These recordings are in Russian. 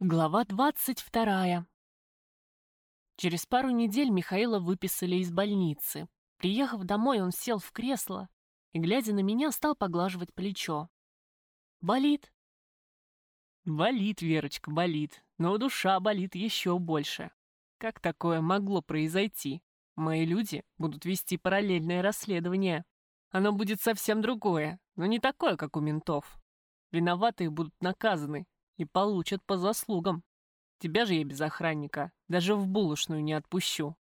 Глава двадцать вторая. Через пару недель Михаила выписали из больницы. Приехав домой, он сел в кресло и, глядя на меня, стал поглаживать плечо. «Болит?» «Болит, Верочка, болит, но душа болит еще больше. Как такое могло произойти? Мои люди будут вести параллельное расследование. Оно будет совсем другое, но не такое, как у ментов. Виноватые будут наказаны, и получат по заслугам. Тебя же я без охранника даже в булочную не отпущу.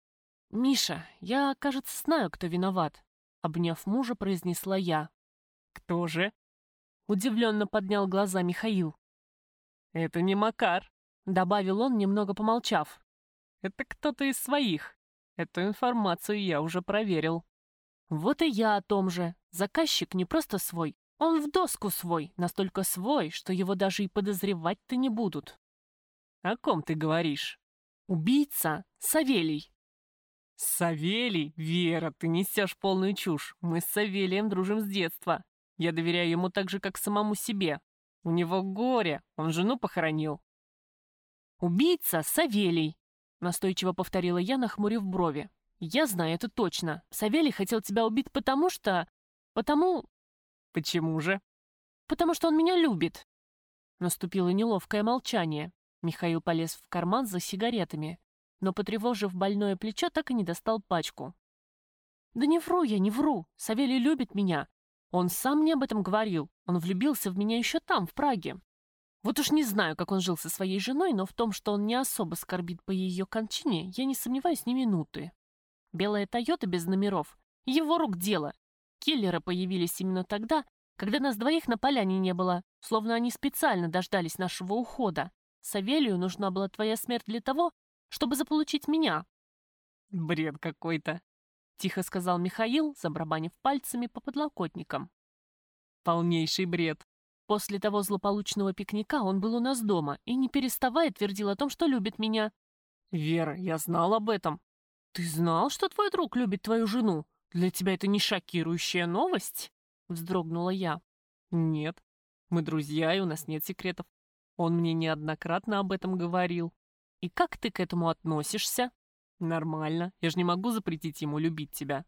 «Миша, я, кажется, знаю, кто виноват», — обняв мужа, произнесла я. «Кто же?» — удивленно поднял глаза Михаил. «Это не Макар», — добавил он, немного помолчав. «Это кто-то из своих. Эту информацию я уже проверил». «Вот и я о том же. Заказчик не просто свой, он в доску свой, настолько свой, что его даже и подозревать-то не будут. О ком ты говоришь? Убийца Савелий. Савелий? Вера, ты несешь полную чушь. Мы с Савелием дружим с детства. Я доверяю ему так же, как самому себе. У него горе, он жену похоронил. Убийца Савелий, настойчиво повторила я, нахмурив брови. Я знаю это точно. Савелий хотел тебя убить потому что... Потому... «Почему же?» «Потому что он меня любит». Наступило неловкое молчание. Михаил полез в карман за сигаретами, но, потревожив больное плечо, так и не достал пачку. «Да не вру я, не вру. Савелий любит меня. Он сам мне об этом говорил. Он влюбился в меня еще там, в Праге. Вот уж не знаю, как он жил со своей женой, но в том, что он не особо скорбит по ее кончине, я не сомневаюсь ни минуты. Белая Тойота без номеров — его рук дело. Киллеры появились именно тогда, когда нас двоих на поляне не было, словно они специально дождались нашего ухода. Савелию нужна была твоя смерть для того, чтобы заполучить меня». «Бред какой-то», — тихо сказал Михаил, забрабанив пальцами по подлокотникам. «Полнейший бред. После того злополучного пикника он был у нас дома и, не переставая, твердил о том, что любит меня». «Вера, я знал об этом». «Ты знал, что твой друг любит твою жену?» «Для тебя это не шокирующая новость?» — вздрогнула я. «Нет. Мы друзья, и у нас нет секретов. Он мне неоднократно об этом говорил. И как ты к этому относишься?» «Нормально. Я же не могу запретить ему любить тебя.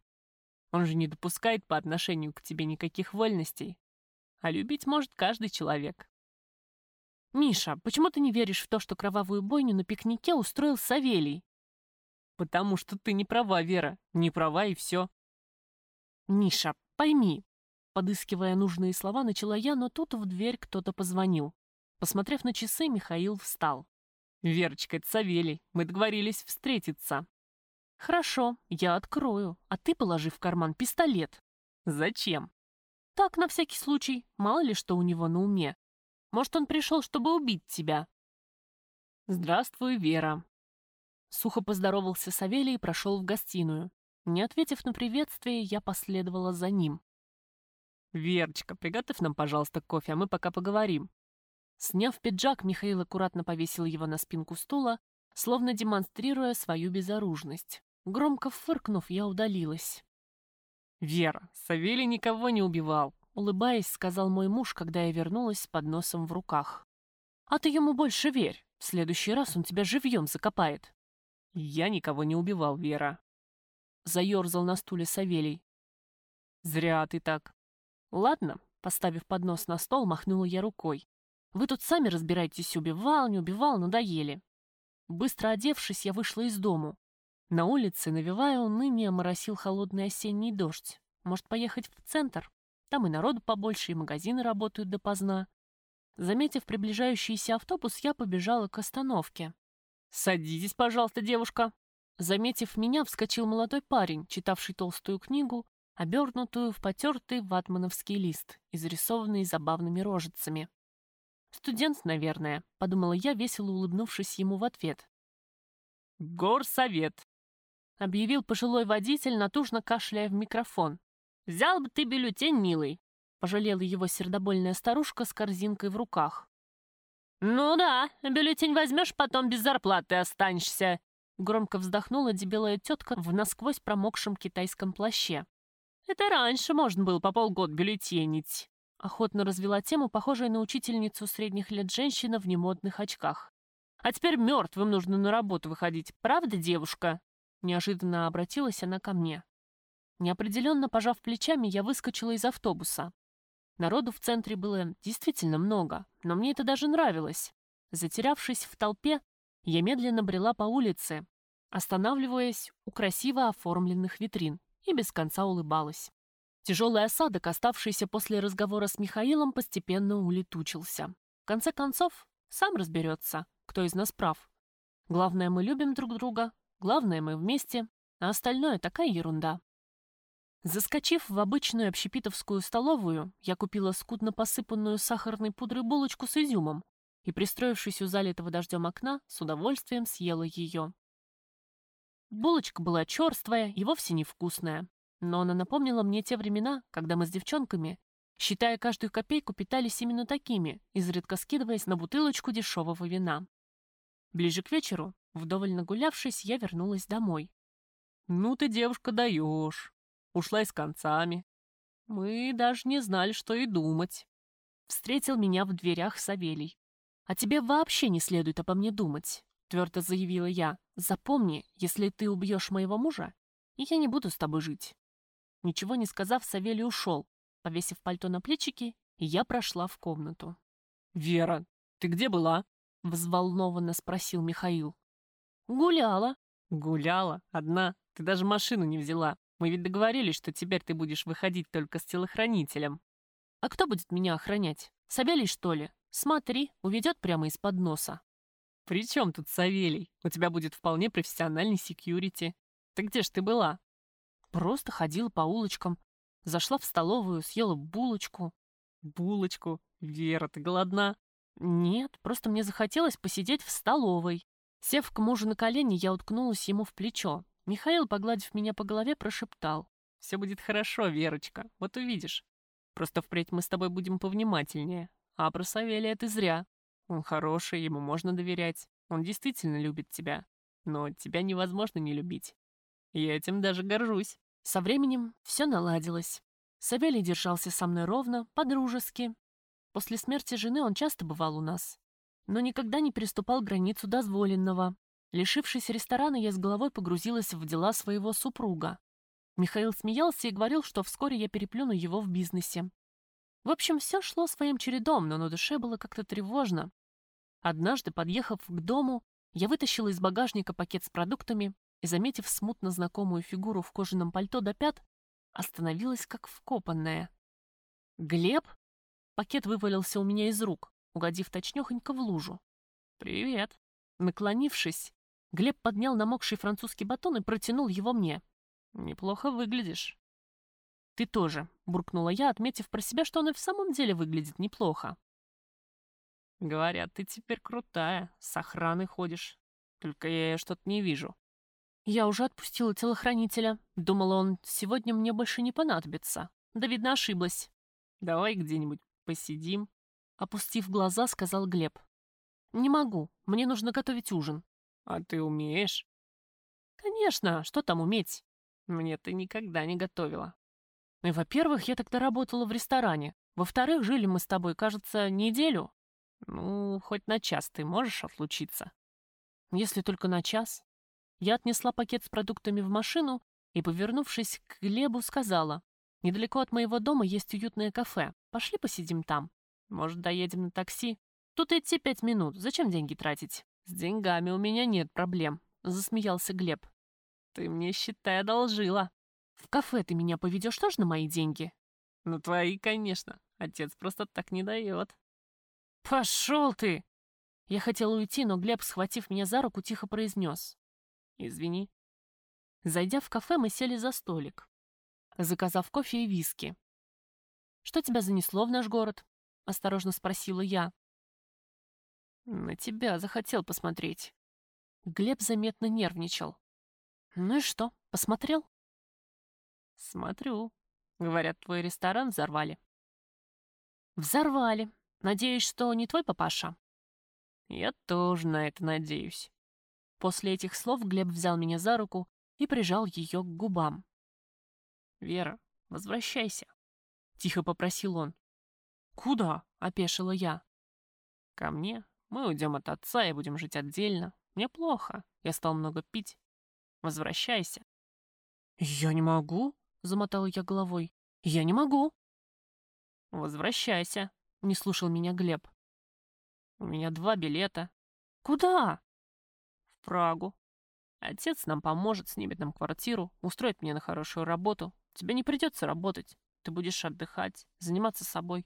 Он же не допускает по отношению к тебе никаких вольностей. А любить может каждый человек». «Миша, почему ты не веришь в то, что кровавую бойню на пикнике устроил Савелий?» «Потому что ты не права, Вера. Не права и все. «Миша, пойми!» Подыскивая нужные слова, начала я, но тут в дверь кто-то позвонил. Посмотрев на часы, Михаил встал. «Верочка, это Савелий. Мы договорились встретиться». «Хорошо, я открою, а ты положи в карман пистолет». «Зачем?» «Так, на всякий случай. Мало ли что у него на уме. Может, он пришел, чтобы убить тебя». «Здравствуй, Вера». Сухо поздоровался Савелий и прошел в гостиную. Не ответив на приветствие, я последовала за ним. «Верочка, приготовь нам, пожалуйста, кофе, а мы пока поговорим». Сняв пиджак, Михаил аккуратно повесил его на спинку стула, словно демонстрируя свою безоружность. Громко фыркнув, я удалилась. «Вера, Савелий никого не убивал», — улыбаясь, сказал мой муж, когда я вернулась с подносом в руках. «А ты ему больше верь. В следующий раз он тебя живьем закопает». «Я никого не убивал, Вера», — заерзал на стуле Савелий. «Зря ты так». «Ладно», — поставив поднос на стол, махнула я рукой. «Вы тут сами разбирайтесь, убивал, не убивал, надоели». Быстро одевшись, я вышла из дому. На улице, навевая уныние, моросил холодный осенний дождь. Может, поехать в центр? Там и народу побольше, и магазины работают допоздна. Заметив приближающийся автобус, я побежала к остановке. «Садитесь, пожалуйста, девушка», Заметив меня, вскочил молодой парень, читавший толстую книгу, обернутую в потертый ватмановский лист, изрисованный забавными рожицами. «Студент, наверное», — подумала я, весело улыбнувшись ему в ответ. «Горсовет», — объявил пожилой водитель, натужно кашляя в микрофон. «Взял бы ты бюллетень, милый», — пожалела его сердобольная старушка с корзинкой в руках. «Ну да, бюллетень возьмешь, потом без зарплаты останешься», Громко вздохнула дебелая тетка в насквозь промокшем китайском плаще. «Это раньше можно было по полгода бюллетенить». Охотно развела тему, похожая на учительницу средних лет женщина в немодных очках. А теперь мертвым нужно на работу выходить. Правда, девушка?» Неожиданно обратилась она ко мне. Неопределенно пожав плечами, я выскочила из автобуса. Народу в центре было действительно много, но мне это даже нравилось. Затерявшись в толпе, я медленно брела по улице, останавливаясь у красиво оформленных витрин, и без конца улыбалась. Тяжелый осадок, оставшийся после разговора с Михаилом, постепенно улетучился. В конце концов, сам разберется, кто из нас прав. Главное, мы любим друг друга, главное, мы вместе, а остальное такая ерунда. Заскочив в обычную общепитовскую столовую, я купила скудно посыпанную сахарной пудрой булочку с изюмом и, пристроившись у залитого дождем окна, с удовольствием съела ее. Булочка была черствая и вовсе невкусная, но она напомнила мне те времена, когда мы с девчонками, считая каждую копейку, питались именно такими, изредка скидываясь на бутылочку дешевого вина. Ближе к вечеру, вдоволь нагулявшись, я вернулась домой. «Ну ты, девушка, даешь!» ушла и с концами. Мы даже не знали, что и думать. Встретил меня в дверях Савелий. «А тебе вообще не следует обо мне думать», — твердо заявила я. «Запомни, если ты убьешь моего мужа, я не буду с тобой жить». Ничего не сказав, Савелий ушел, повесив пальто на плечики, и я прошла в комнату. «Вера, ты где была?» — взволнованно спросил Михаил. «Гуляла». «Гуляла? Одна? Ты даже машину не взяла. Мы ведь договорились, что теперь ты будешь выходить только с телохранителем. А кто будет меня охранять? Савелий, что ли? Смотри, уведет прямо из-под носа. При чем тут Савелий? У тебя будет вполне профессиональный секьюрити. Ты где ж ты была? Просто ходила по улочкам. Зашла в столовую, съела булочку. Булочку? Вера, ты голодна? Нет, просто мне захотелось посидеть в столовой. Сев к мужу на колени, я уткнулась ему в плечо. Михаил, погладив меня по голове, прошептал. «Все будет хорошо, Верочка, вот увидишь. Просто впредь мы с тобой будем повнимательнее. А про Савелия ты зря. Он хороший, ему можно доверять. Он действительно любит тебя. Но тебя невозможно не любить. Я этим даже горжусь». Со временем все наладилось. Савелий держался со мной ровно, по-дружески. После смерти жены он часто бывал у нас, но никогда не переступал границу дозволенного. Лишившись ресторана, я с головой погрузилась в дела своего супруга. Михаил смеялся и говорил, что вскоре я переплюну его в бизнесе. В общем, все шло своим чередом, но на душе было как-то тревожно. Однажды, подъехав к дому, я вытащила из багажника пакет с продуктами и, заметив смутно знакомую фигуру в кожаном пальто до пят, остановилась как вкопанная. «Глеб?» Пакет вывалился у меня из рук, угодив точнёхонько в лужу. «Привет!» Наклонившись, Глеб поднял намокший французский батон и протянул его мне. «Неплохо выглядишь». «Ты тоже», — буркнула я, отметив про себя, что он и в самом деле выглядит неплохо. «Говорят, ты теперь крутая, с охраной ходишь. Только я что-то не вижу». Я уже отпустила телохранителя. Думала, он сегодня мне больше не понадобится. Да, видно, ошиблась. «Давай где-нибудь посидим», — опустив глаза, сказал Глеб. «Не могу. Мне нужно готовить ужин». А ты умеешь? Конечно, что там уметь? Мне ты никогда не готовила. И, во-первых, я тогда работала в ресторане. Во-вторых, жили мы с тобой, кажется, неделю. Ну, хоть на час ты можешь отлучиться? Если только на час. Я отнесла пакет с продуктами в машину и, повернувшись к Глебу, сказала, «Недалеко от моего дома есть уютное кафе. Пошли посидим там. Может, доедем на такси? Тут идти пять минут. Зачем деньги тратить?» «С деньгами у меня нет проблем», — засмеялся Глеб. «Ты мне, считай, одолжила». «В кафе ты меня поведешь тоже на мои деньги?» «Ну, твои, конечно. Отец просто так не дает». «Пошел ты!» Я хотела уйти, но Глеб, схватив меня за руку, тихо произнес. «Извини». Зайдя в кафе, мы сели за столик, заказав кофе и виски. «Что тебя занесло в наш город?» — осторожно спросила я. На тебя захотел посмотреть. Глеб заметно нервничал. Ну и что, посмотрел? Смотрю. Говорят, твой ресторан взорвали. Взорвали. Надеюсь, что не твой папаша? Я тоже на это надеюсь. После этих слов Глеб взял меня за руку и прижал ее к губам. «Вера, возвращайся», — тихо попросил он. «Куда?» — опешила я. «Ко мне, Мы уйдем от отца и будем жить отдельно. Мне плохо. Я стал много пить. Возвращайся. Я не могу, замотала я головой. Я не могу. Возвращайся, не слушал меня Глеб. У меня два билета. Куда? В Прагу. Отец нам поможет, снимет нам квартиру, устроит меня на хорошую работу. Тебе не придется работать. Ты будешь отдыхать, заниматься собой.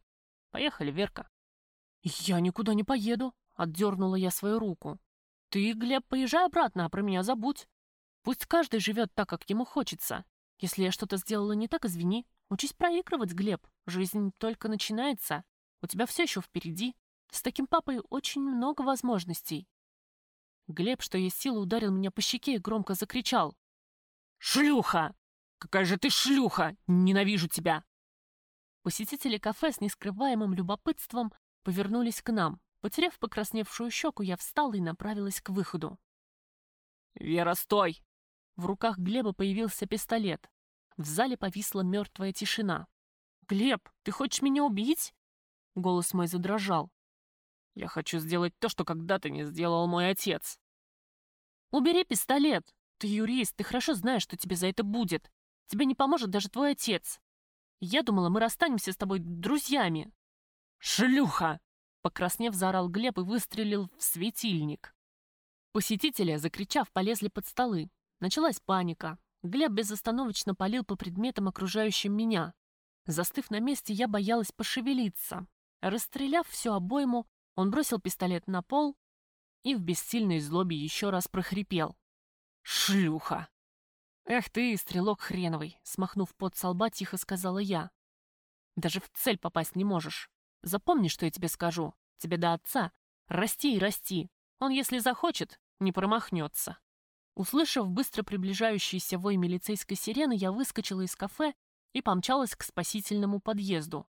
Поехали, Верка. Я никуда не поеду, отдернула я свою руку. Ты, Глеб, поезжай обратно, а про меня забудь. Пусть каждый живет так, как ему хочется. Если я что-то сделала не так, извини. Учись проигрывать, Глеб. Жизнь только начинается. У тебя все еще впереди. С таким папой очень много возможностей. Глеб, что есть силы, ударил меня по щеке и громко закричал. «Шлюха! Какая же ты шлюха! Ненавижу тебя!» Посетители кафе с нескрываемым любопытством повернулись к нам. Потеряв покрасневшую щеку, я встала и направилась к выходу. «Вера, стой!» В руках Глеба появился пистолет. В зале повисла мертвая тишина. «Глеб, ты хочешь меня убить?» Голос мой задрожал. «Я хочу сделать то, что когда-то не сделал мой отец». «Убери пистолет! Ты юрист, ты хорошо знаешь, что тебе за это будет. Тебе не поможет даже твой отец. Я думала, мы расстанемся с тобой друзьями». «Шлюха!» Покраснев, заорал Глеб и выстрелил в светильник. Посетители, закричав, полезли под столы. Началась паника. Глеб безостановочно палил по предметам, окружающим меня. Застыв на месте, я боялась пошевелиться. Расстреляв всю обойму, он бросил пистолет на пол и в бессильной злобе еще раз прохрипел. «Шлюха!» «Эх ты, стрелок хреновый!» Смахнув пот со лба, тихо сказала я. «Даже в цель попасть не можешь. Запомни, что я тебе скажу. Тебе до отца. Расти и расти. Он, если захочет, не промахнется». Услышав быстро приближающийся вой милицейской сирены, я выскочила из кафе и помчалась к спасительному подъезду.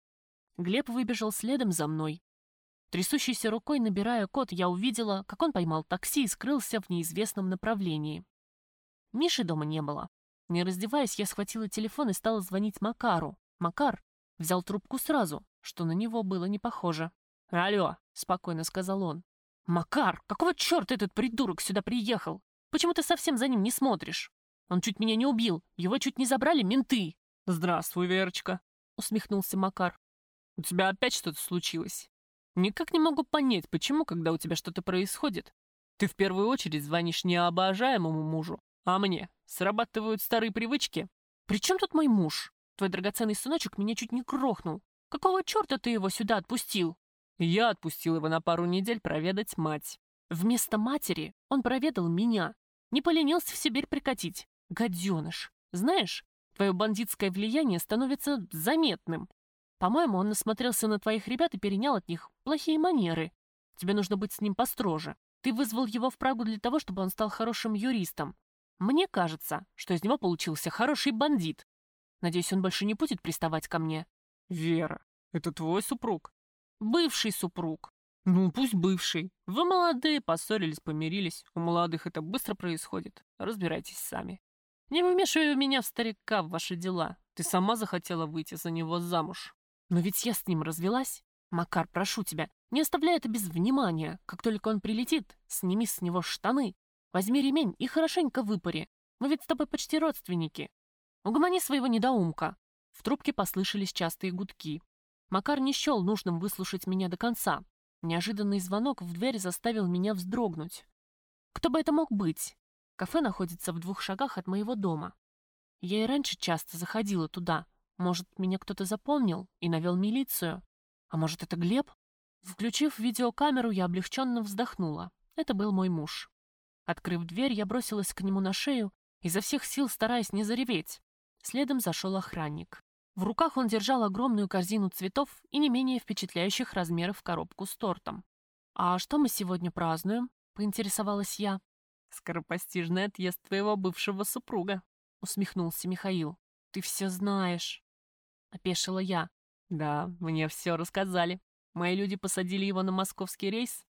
Глеб выбежал следом за мной. Трясущейся рукой, набирая код, я увидела, как он поймал такси и скрылся в неизвестном направлении. Миши дома не было. Не раздеваясь, я схватила телефон и стала звонить Макару. Макар взял трубку сразу, что на него было не похоже. «Алло», — спокойно сказал он. «Макар, какого черта этот придурок сюда приехал? Почему ты совсем за ним не смотришь? Он чуть меня не убил, его чуть не забрали менты». «Здравствуй, Верочка», — усмехнулся Макар. «У тебя опять что-то случилось? Никак не могу понять, почему, когда у тебя что-то происходит, ты в первую очередь звонишь не обожаемому мужу, а мне. Срабатывают старые привычки. При чем тут мой муж? Твой драгоценный сыночек меня чуть не крохнул. Какого черта ты его сюда отпустил? Я отпустил его на пару недель проведать мать. Вместо матери он проведал меня. Не поленился в Сибирь прикатить. Гаденыш. Знаешь, твое бандитское влияние становится заметным. По-моему, он насмотрелся на твоих ребят и перенял от них плохие манеры. Тебе нужно быть с ним построже. Ты вызвал его в Прагу для того, чтобы он стал хорошим юристом. Мне кажется, что из него получился хороший бандит. Надеюсь, он больше не будет приставать ко мне. Вера, это твой супруг? Бывший супруг. Ну, пусть бывший. Вы молодые, поссорились, помирились. У молодых это быстро происходит. Разбирайтесь сами. Не вымешивай меня в старика в ваши дела. Ты сама захотела выйти за него замуж. Но ведь я с ним развелась. Макар, прошу тебя, не оставляй это без внимания. Как только он прилетит, сними с него штаны. Возьми ремень и хорошенько выпари. Мы ведь с тобой почти родственники. Угомони своего недоумка. В трубке послышались частые гудки. Макар не счел нужным выслушать меня до конца. Неожиданный звонок в дверь заставил меня вздрогнуть. Кто бы это мог быть? Кафе находится в двух шагах от моего дома. Я и раньше часто заходила туда, может, меня кто-то запомнил и навел милицию? А может, это Глеб? Включив видеокамеру, я облегченно вздохнула. Это был мой муж. Открыв дверь, я бросилась к нему на шею, изо всех сил стараясь не зареветь. Следом зашел охранник. В руках он держал огромную корзину цветов и не менее впечатляющих размеров коробку с тортом. «А что мы сегодня празднуем?» — поинтересовалась я. «Скоропостижный отъезд твоего бывшего супруга», — усмехнулся Михаил. «Ты все знаешь». — опешила я. «Да, мне все рассказали. Мои люди посадили его на московский рейс,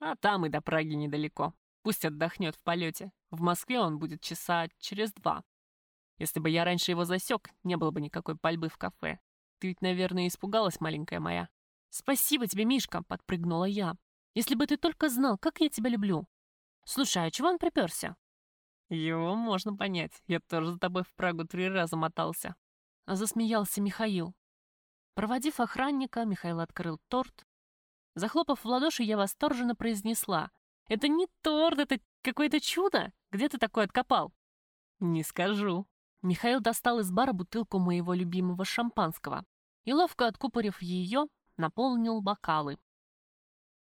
а там и до Праги недалеко. Пусть отдохнет в полете. В Москве он будет часа через два. Если бы я раньше его засек, не было бы никакой пальбы в кафе. Ты ведь, наверное, испугалась, маленькая моя». «Спасибо тебе, Мишка!» — подпрыгнула я. Если бы ты только знал, как я тебя люблю. Слушай, а чего он приперся? Его можно понять. Я тоже за тобой в Прагу три раза мотался. Засмеялся Михаил. Проводив охранника, Михаил открыл торт. Захлопав в ладоши, я восторженно произнесла. «Это не торт, это какое-то чудо! Где ты такой откопал?» «Не скажу». Михаил достал из бара бутылку моего любимого шампанского и, ловко откупорив ее, наполнил бокалы.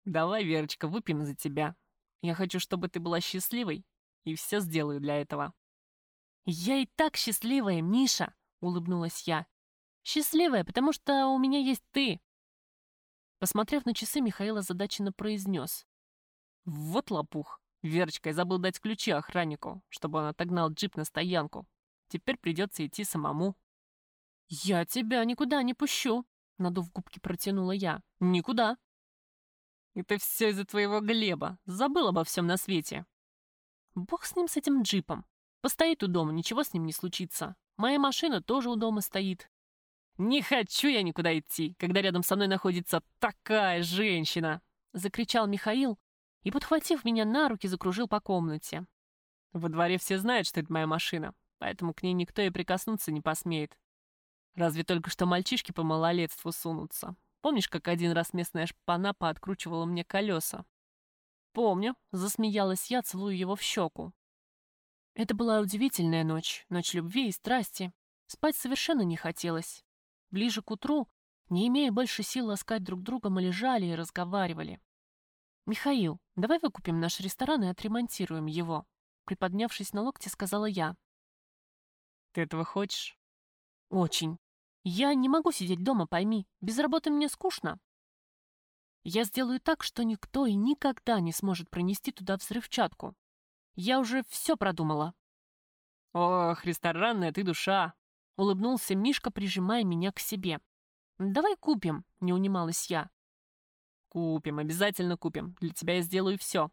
«Давай, Верочка, выпьем за тебя. Я хочу, чтобы ты была счастливой, и все сделаю для этого». «Я и так счастливая, Миша!» — улыбнулась я. «Счастливая, потому что у меня есть ты!» Посмотрев на часы, Михаил озадаченно произнес. «Вот лопух! Верочка, я забыл дать ключи охраннику, чтобы он отогнал джип на стоянку. Теперь придется идти самому». «Я тебя никуда не пущу!» — надув губки, протянула я. «Никуда!» «Это все из-за твоего Глеба. Забыл обо всем на свете». «Бог с ним, с этим джипом. Постоит у дома, ничего с ним не случится. Моя машина тоже у дома стоит. «Не хочу я никуда идти, когда рядом со мной находится такая женщина!» — закричал Михаил и, подхватив меня на руки, закружил по комнате. «Во дворе все знают, что это моя машина, поэтому к ней никто и прикоснуться не посмеет. Разве только что мальчишки по малолетству сунутся. Помнишь, как один раз местная шпана пооткручивала мне колеса?» «Помню», — засмеялась я, целую его в щеку. Это была удивительная ночь, ночь любви и страсти. Спать совершенно не хотелось. Ближе к утру, не имея больше сил ласкать друг друга, мы лежали и разговаривали. «Михаил, давай выкупим наш ресторан и отремонтируем его», приподнявшись на локте, сказала я. «Ты этого хочешь?» «Очень. Я не могу сидеть дома, пойми. Без работы мне скучно. Я сделаю так, что никто и никогда не сможет пронести туда взрывчатку. Я уже все продумала». «Ох, ресторанная ты душа!» Улыбнулся Мишка, прижимая меня к себе. «Давай купим», — не унималась я. «Купим, обязательно купим. Для тебя я сделаю все».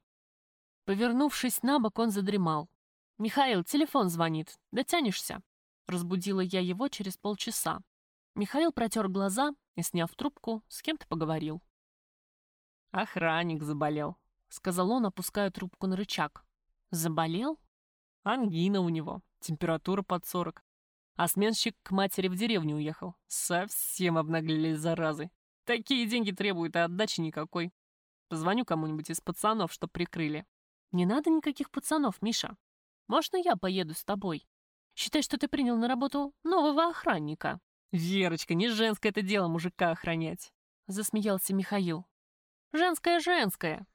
Повернувшись на бок, он задремал. «Михаил, телефон звонит. Дотянешься?» Разбудила я его через полчаса. Михаил протер глаза и, сняв трубку, с кем-то поговорил. «Охранник заболел», — сказал он, опуская трубку на рычаг. «Заболел?» «Ангина у него. Температура под сорок. А сменщик к матери в деревню уехал. Совсем обнаглели заразы. Такие деньги требуют, а отдачи никакой. Позвоню кому-нибудь из пацанов, чтоб прикрыли. Не надо никаких пацанов, Миша. Можно я поеду с тобой? Считай, что ты принял на работу нового охранника. Верочка, не женское это дело мужика охранять. Засмеялся Михаил. Женское-женское.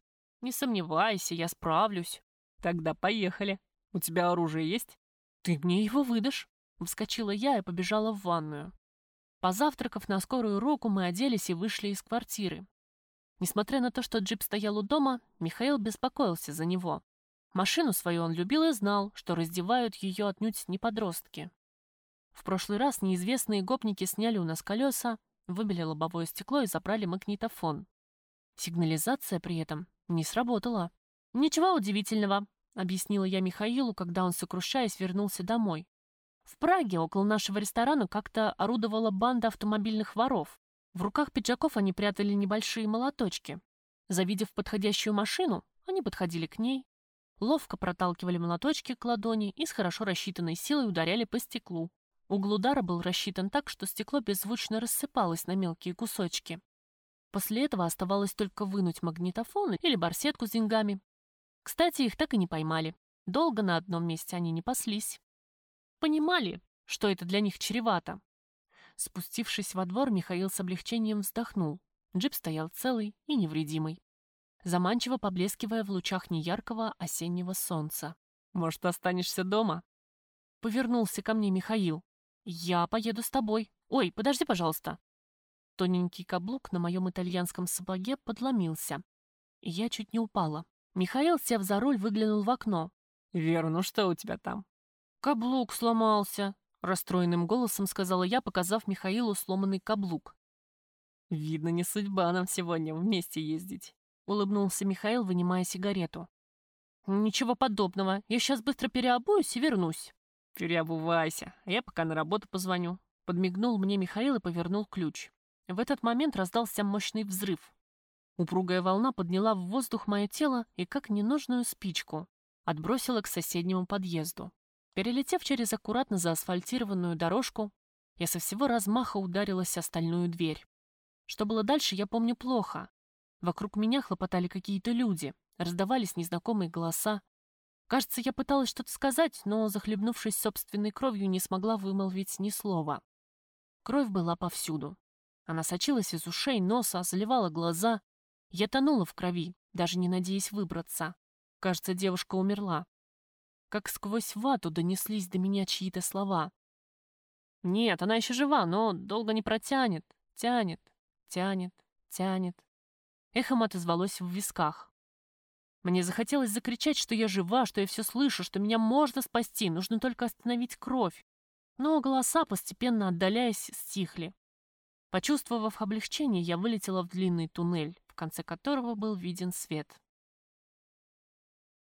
Не сомневайся, я справлюсь. Тогда поехали. У тебя оружие есть? Ты мне его выдашь. Вскочила я и побежала в ванную. Позавтракав на скорую руку, мы оделись и вышли из квартиры. Несмотря на то, что джип стоял у дома, Михаил беспокоился за него. Машину свою он любил и знал, что раздевают ее отнюдь не подростки. В прошлый раз неизвестные гопники сняли у нас колеса, выбили лобовое стекло и забрали магнитофон. Сигнализация при этом не сработала. «Ничего удивительного», — объяснила я Михаилу, когда он, сокрушаясь, вернулся домой. В Праге около нашего ресторана как-то орудовала банда автомобильных воров. В руках пиджаков они прятали небольшие молоточки. Завидев подходящую машину, они подходили к ней, ловко проталкивали молоточки к ладони и с хорошо рассчитанной силой ударяли по стеклу. Угол удара был рассчитан так, что стекло беззвучно рассыпалось на мелкие кусочки. После этого оставалось только вынуть магнитофон или барсетку с деньгами. Кстати, их так и не поймали. Долго на одном месте они не паслись понимали, что это для них чревато. Спустившись во двор, Михаил с облегчением вздохнул. Джип стоял целый и невредимый, заманчиво поблескивая в лучах неяркого осеннего солнца. «Может, останешься дома?» Повернулся ко мне Михаил. «Я поеду с тобой. Ой, подожди, пожалуйста». Тоненький каблук на моем итальянском сапоге подломился. Я чуть не упала. Михаил, сев за руль, выглянул в окно. «Вера, ну что у тебя там?» «Каблук сломался», — расстроенным голосом сказала я, показав Михаилу сломанный каблук. «Видно, не судьба нам сегодня вместе ездить», — улыбнулся Михаил, вынимая сигарету. «Ничего подобного. Я сейчас быстро переобуюсь и вернусь». «Переобувайся, а я пока на работу позвоню». Подмигнул мне Михаил и повернул ключ. В этот момент раздался мощный взрыв. Упругая волна подняла в воздух мое тело и, как ненужную спичку, отбросила к соседнему подъезду. Перелетев через аккуратно заасфальтированную дорожку, я со всего размаха ударилась о стальную дверь. Что было дальше, я помню плохо. Вокруг меня хлопотали какие-то люди, раздавались незнакомые голоса. Кажется, я пыталась что-то сказать, но, захлебнувшись собственной кровью, не смогла вымолвить ни слова. Кровь была повсюду. Она сочилась из ушей, носа, заливала глаза. Я тонула в крови, даже не надеясь выбраться. Кажется, девушка умерла. Как сквозь вату донеслись до меня чьи-то слова. Нет, она еще жива, но долго не протянет. Тянет, тянет, тянет. Эхом отозвалось в висках. Мне захотелось закричать, что я жива, что я все слышу, что меня можно спасти, нужно только остановить кровь. Но голоса, постепенно отдаляясь, стихли. Почувствовав облегчение, я вылетела в длинный туннель, в конце которого был виден свет.